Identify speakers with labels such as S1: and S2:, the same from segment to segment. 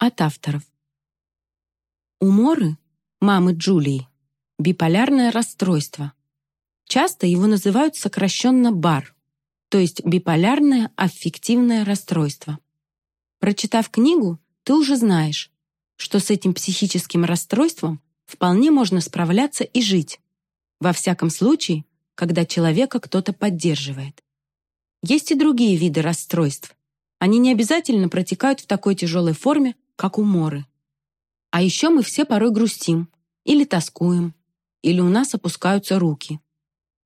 S1: От авторов. У Моры, мамы Джулии, биполярное расстройство. Часто его называют сокращенно БАР, то есть биполярное аффективное расстройство. Прочитав книгу, ты уже знаешь, что с этим психическим расстройством вполне можно справляться и жить. Во всяком случае, когда человека кто-то поддерживает. Есть и другие виды расстройств. Они не обязательно протекают в такой тяжелой форме, как уморы. А еще мы все порой грустим, или тоскуем, или у нас опускаются руки.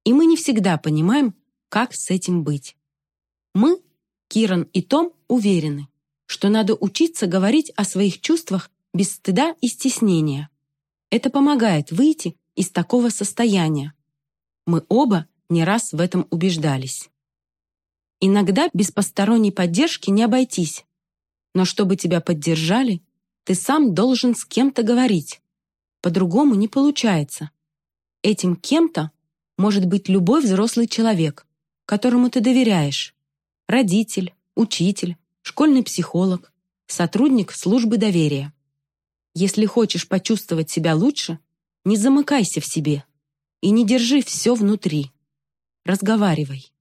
S1: И мы не всегда понимаем, как с этим быть. Мы, Киран и Том, уверены, что надо учиться говорить о своих чувствах без стыда и стеснения. Это помогает выйти из такого состояния. Мы оба не раз в этом убеждались. Иногда без посторонней поддержки не обойтись. Но чтобы тебя поддержали, ты сам должен с кем-то говорить. По-другому не получается. Этим кем-то может быть любой взрослый человек, которому ты доверяешь. Родитель, учитель, школьный психолог, сотрудник службы доверия. Если хочешь почувствовать себя лучше, не замыкайся в себе и не держи все внутри. Разговаривай.